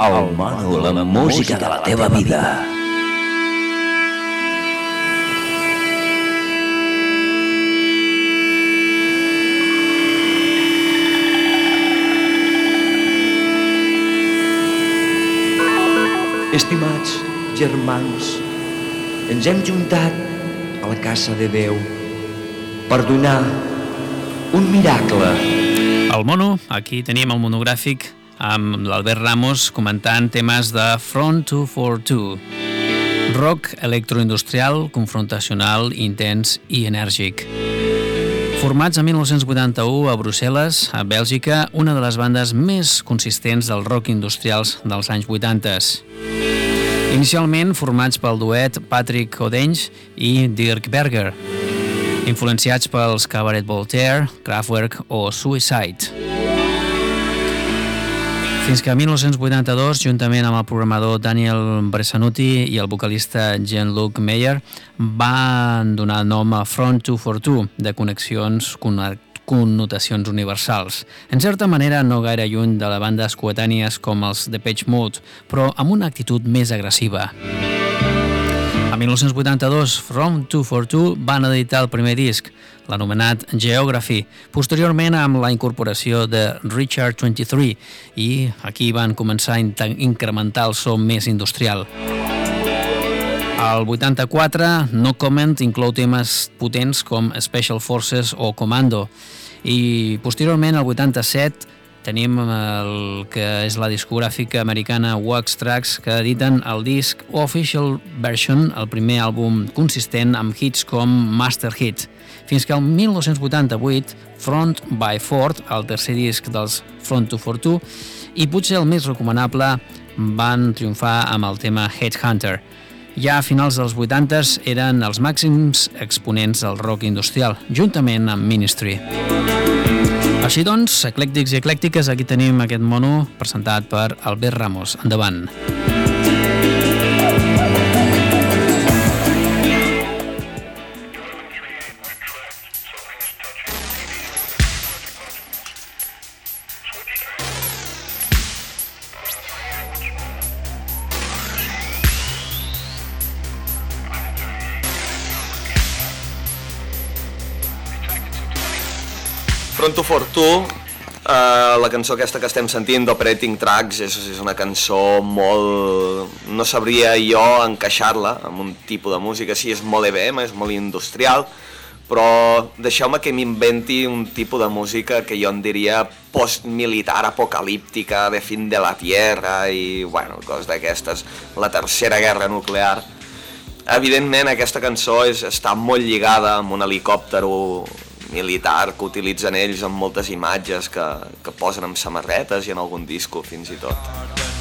El mono, la música de la teva vida. Estimats germans, ens hem juntat a la casa de Déu per donar un miracle. El mono, aquí tenim el monogràfic amb l'Albert Ramos comentant temes de Front 242. Rock electroindustrial, confrontacional, intens i enèrgic. Formats en 1981 a Brussel·les, a Bèlgica, una de les bandes més consistents del rock industrials dels anys 80. Inicialment formats pel duet Patrick Odenys i Dirk Berger, influenciats pels Cabaret Voltaire, Kraftwerk o Suicide. Fins que 1982, juntament amb el programador Daniel Bresanuti i el vocalista Jean-Luc Meyer, van donar nom a Front 242, de connexions connotacions universals. En certa manera, no gaire lluny de la bandes coetànies com els The Page Mode, però amb una actitud més agressiva. A 1982, From 242 van editar el primer disc, l'anomenat Geography, posteriorment amb la incorporació de Richard 23 i aquí van començar a incrementar el so més industrial. Al 84, No Comment inclou temes potents com Special Forces o Commando i posteriorment, al 87, tenim el que és la discogràfica americana Wax Tracks que editen el disc Official Version, el primer àlbum consistent amb hits com Master Hit fins que el 1988 Front by Ford, el tercer disc dels Front 242, i potser el més recomanable, van triomfar amb el tema Headhunter. Ja a finals dels 80s eren els màxims exponents del rock industrial, juntament amb Ministry. Així doncs, eclèctics i eclèctiques, aquí tenim aquest mono presentat per Albert Ramos. Endavant. Endavant. Pronto for tu, uh, la cançó aquesta que estem sentint d'Operating Tracks és, és una cançó molt... no sabria jo encaixar-la amb un tipus de música, sí, és molt EBM, és molt industrial, però deixeu-me que m'inventi un tipus de música que jo en diria postmilitar, apocalíptica, de fin de la tierra i, bueno, coses d'aquestes, la tercera guerra nuclear. Evidentment, aquesta cançó és, està molt lligada amb un helicòpter militar que utilitzen ells amb moltes imatges que, que posen amb samarretes i en algun disco fins i tot.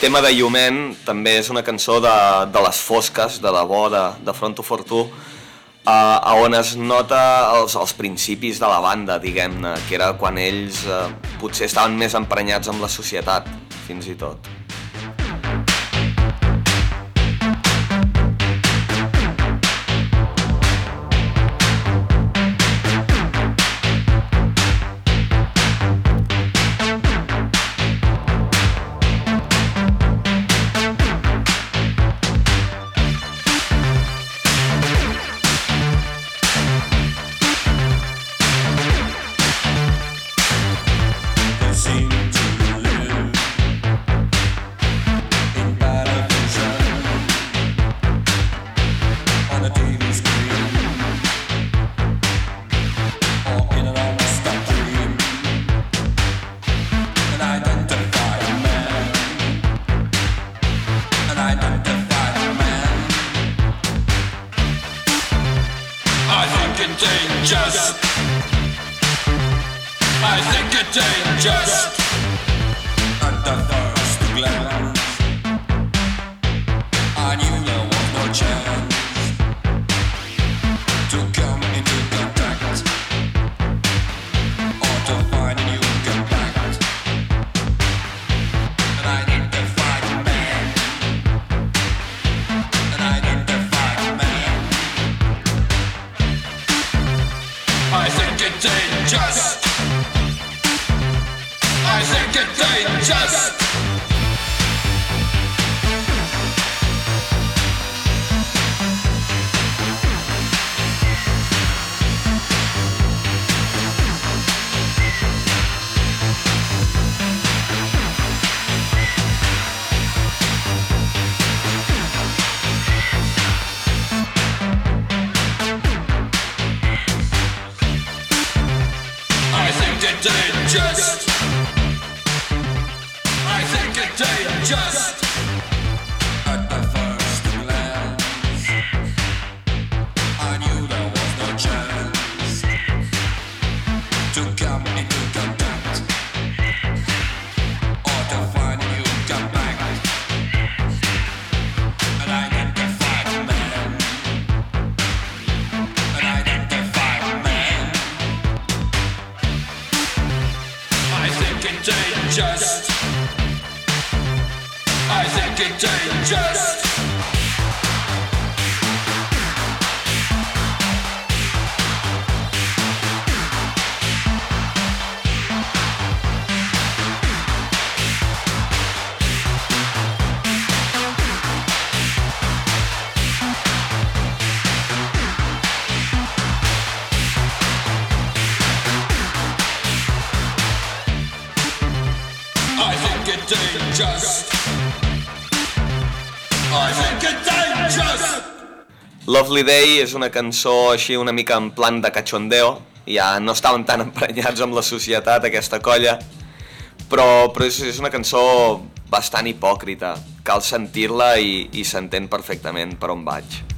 Tema de Llument també és una cançó de, de les fosques, de debò, de, de Front to Fortú, uh, on es nota els, els principis de la banda, diguem-ne, que era quan ells uh, potser estaven més emprenyats amb la societat, fins i tot. dangerous. I think it dangerous. And the first glance. just Lovely Day és una cançó així una mica en plan de cachondeo, ja no estaven tan emprenyats amb la societat aquesta colla, però, però és, és una cançó bastant hipòcrita, cal sentir-la i, i s'entén perfectament per on vaig.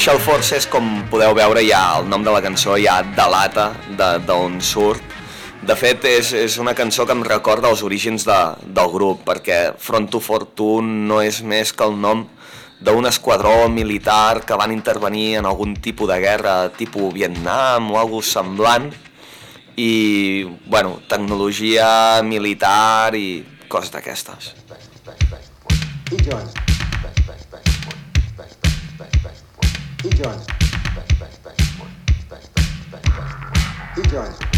Special Forces, com podeu veure, ja el nom de la cançó ja delata d'on surt. De fet, és, és una cançó que em recorda els orígens de, del grup, perquè Front to Fortune no és més que el nom d'un esquadró militar que van intervenir en algun tipus de guerra tipus Vietnam o alguna semblant i, bueno, tecnologia militar i coses d'aquestes. He Joins. He joins.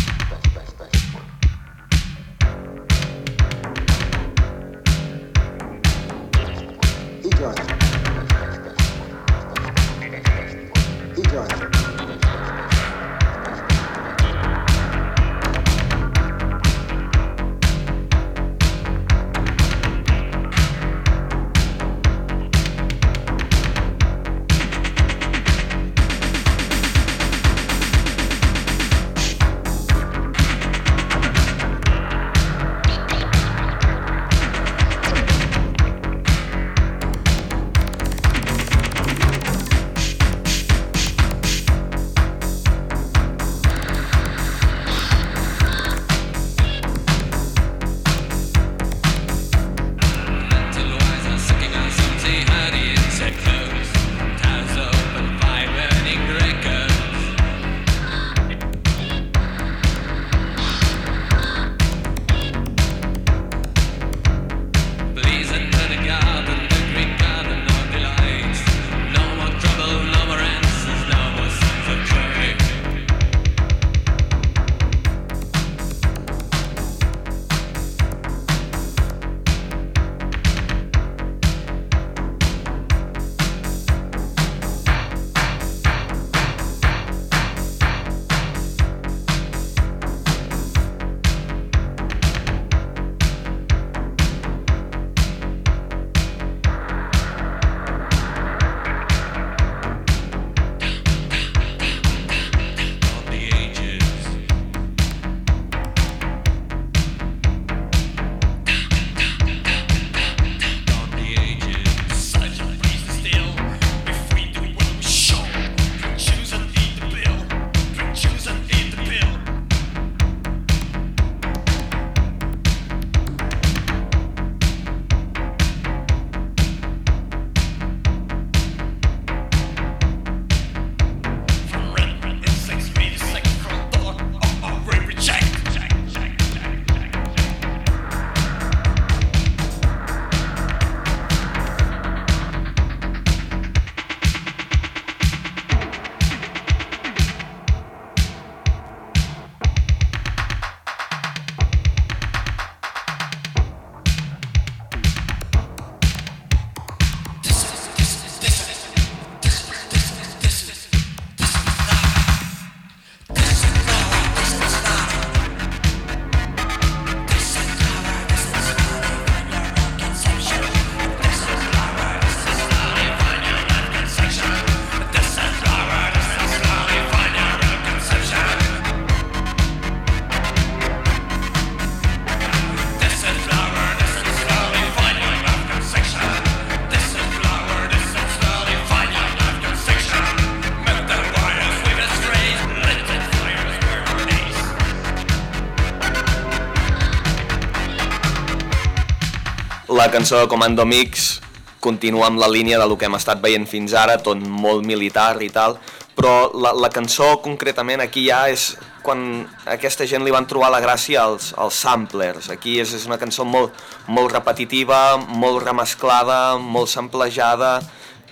Cançó de Comando Mix continua amb la línia de lo que hem estat veient fins ara, tot molt militar i tal, però la, la cançó concretament aquí ja és quan aquesta gent li van trobar la gràcia als, als samplers. Aquí és, és una cançó molt, molt repetitiva, molt remesclada, molt samplejada,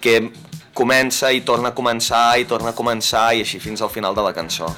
que comença i torna a començar i torna a començar i així fins al final de la cançó.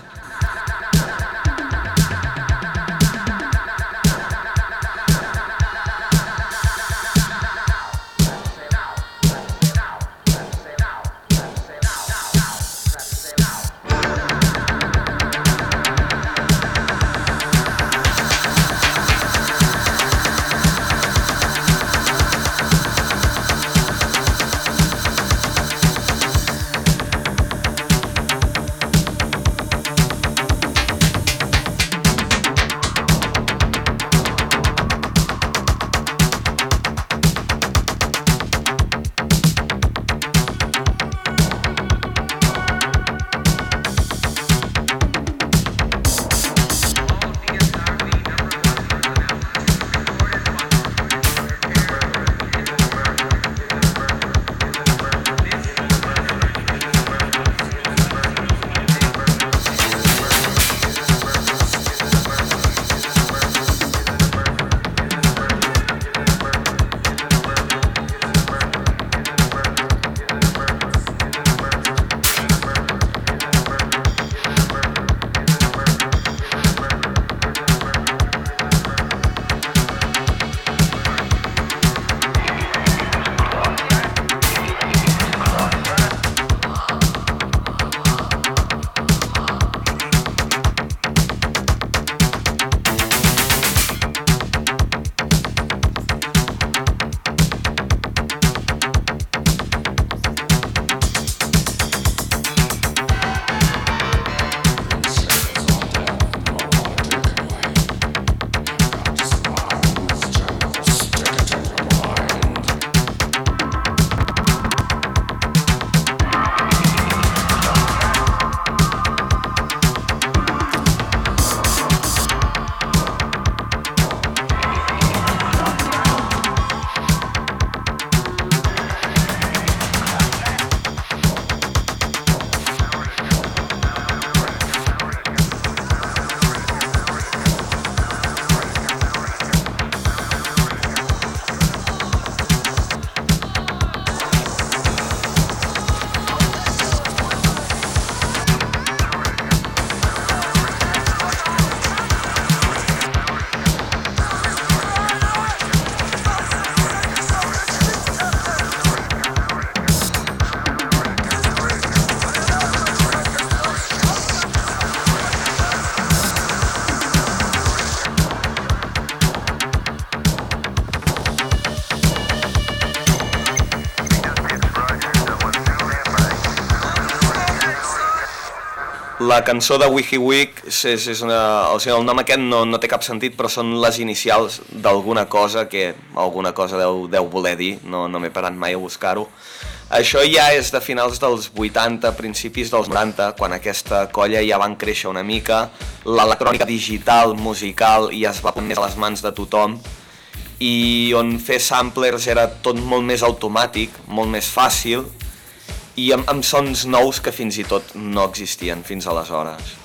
La cançó de Wiki Week és, és, és una, o sigui, el nom aquest no, no té cap sentit, però són les inicials d'alguna cosa que alguna cosa deu, deu voler dir, no, no m'he parat mai a buscar-ho. Això ja és de finals dels 80, principis dels 90, quan aquesta colla ja van créixer una mica, l'electrònica digital, musical, ja es va poner a les mans de tothom, i on fer samplers era tot molt més automàtic, molt més fàcil, i amb, amb sons nous que fins i tot no existien fins aleshores.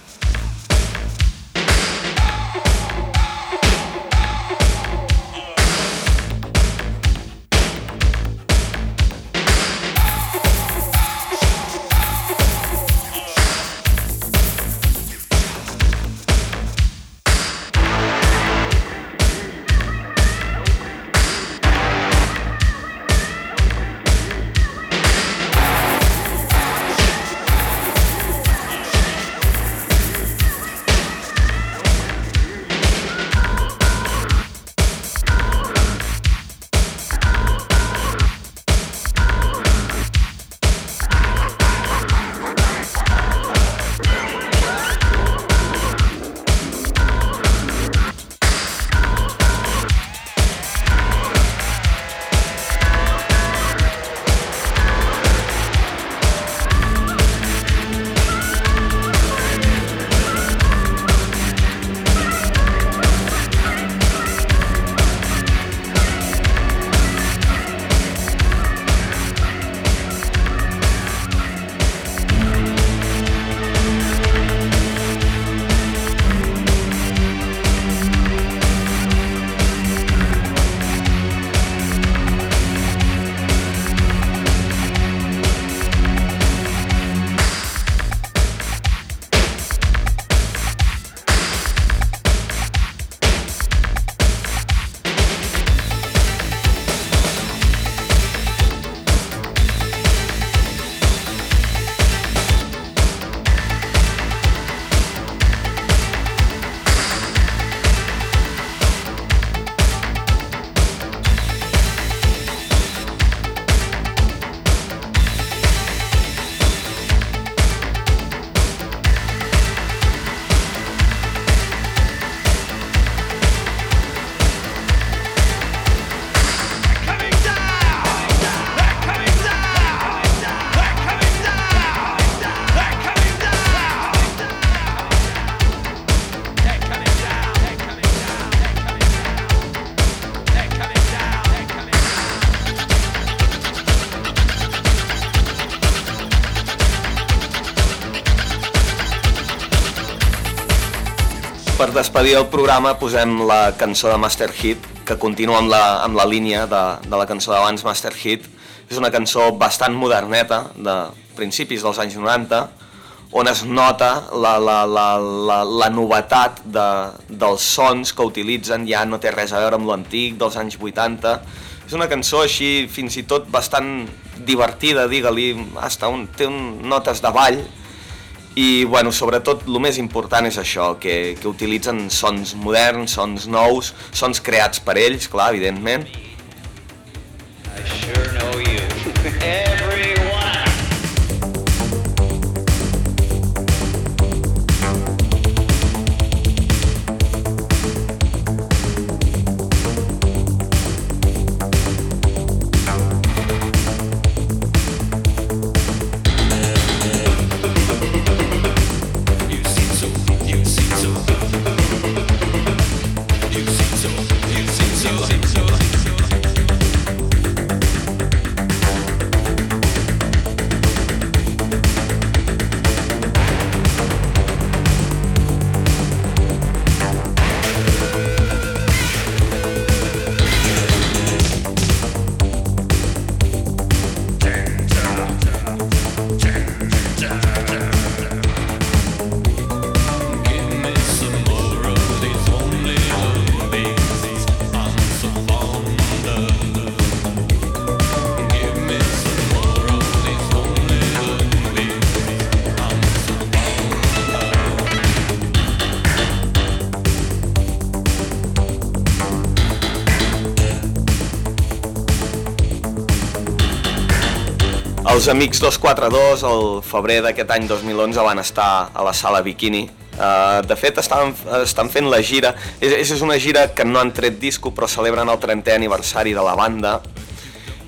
Despedir el programa posem la cançó de Master Hit, que continua amb la, amb la línia de, de la cançó d'abans Master Hit. És una cançó bastant moderneta, de principis dels anys 90, on es nota la, la, la, la, la novetat de, dels sons que utilitzen, ja no té res a veure amb l'antic dels anys 80. És una cançó així fins i tot bastant divertida, digue-li, un, té un, notes de ball, i bueno, sobretot el més important és això, que, que utilitzen sons moderns, sons nous, sons creats per ells, clar, evidentment. I sure know you. Every Amics 242, el febrer d'aquest any 2011, van estar a la sala Bikini. Uh, de fet, estan, estan fent la gira. És, és una gira que no han tret disco, però celebren el 30è aniversari de la banda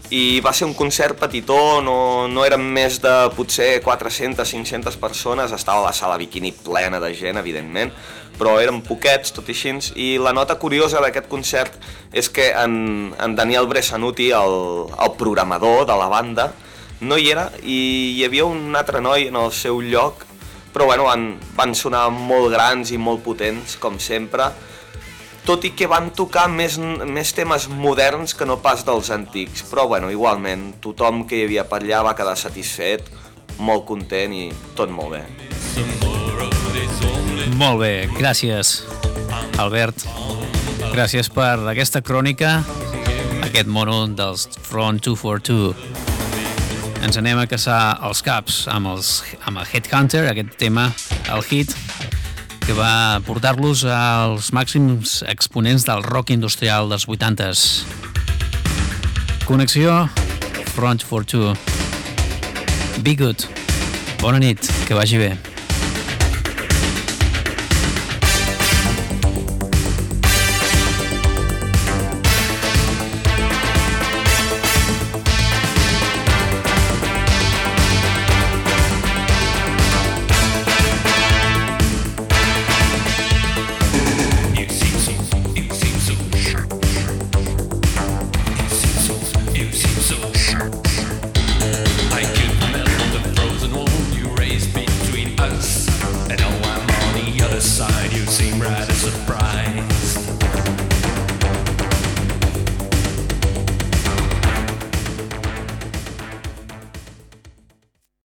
i va ser un concert petitó, no, no eren més de potser 400-500 persones, estava la sala bikini plena de gent, evidentment, però eren poquets, tot i així, i la nota curiosa d'aquest concert és que en, en Daniel Bresanuti, el, el programador de la banda, no hi era i hi havia un altre noi en el seu lloc, però bueno, van, van sonar molt grans i molt potents, com sempre, tot i que van tocar més, més temes moderns que no pas dels antics, però bueno, igualment, tothom que hi havia per allà va quedar satisfet, molt content i tot molt bé. Molt bé, gràcies, Albert. Gràcies per aquesta crònica, aquest mono dels Front 242. Ens anem a caçar els caps amb, els, amb el Headhunter, aquest tema, el hit, que va portar-los als màxims exponents del rock industrial dels 80s. Connexió Front for Two. Be good. Bona nit, que vagi bé.